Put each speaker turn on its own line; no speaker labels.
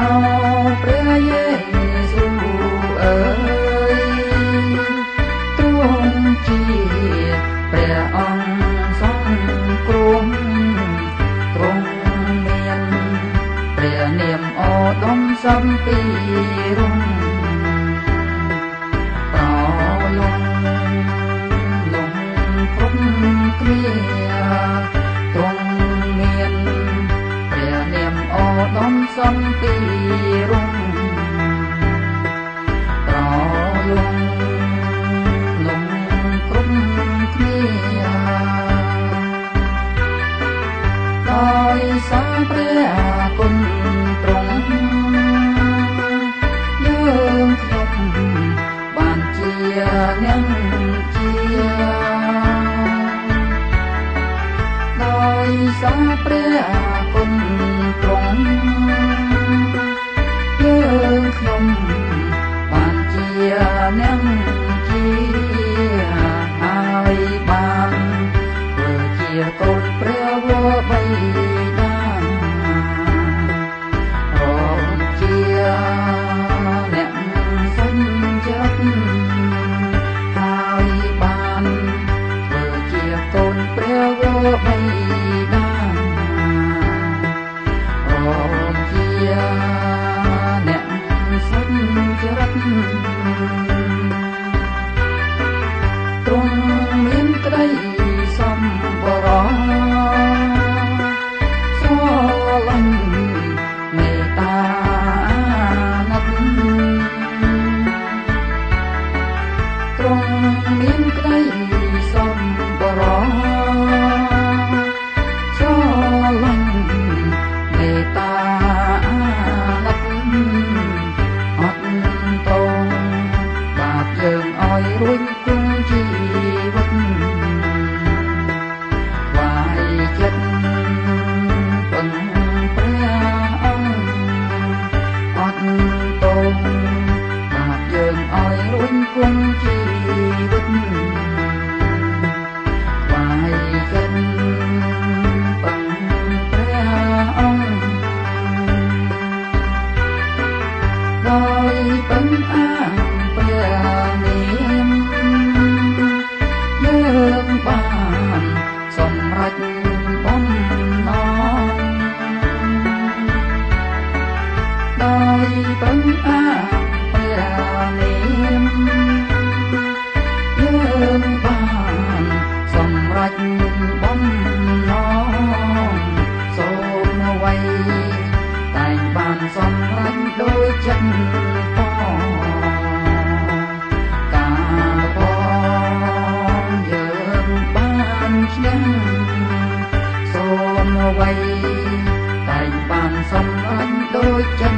អោព្រះយេស៊ូអើយទ្រង់ជាព្រះអង្គសង្គ្រោះទ្រង់មានព្រះនាមអឧត្តមសម្ពីរុង ដុំសំពីរុងប្រលងលងគ្រប់គ្នាដោយសារព្រះនឹងជាដោយសារព្រះ Bye. ពងបាត់យើងឲ្យរួញគង់ជីវិតបាយចិនបងព្រះអង្គដោយបិណ្ឌ សូមអ្វីតែបានសំអាញ់ដូចចិត្ត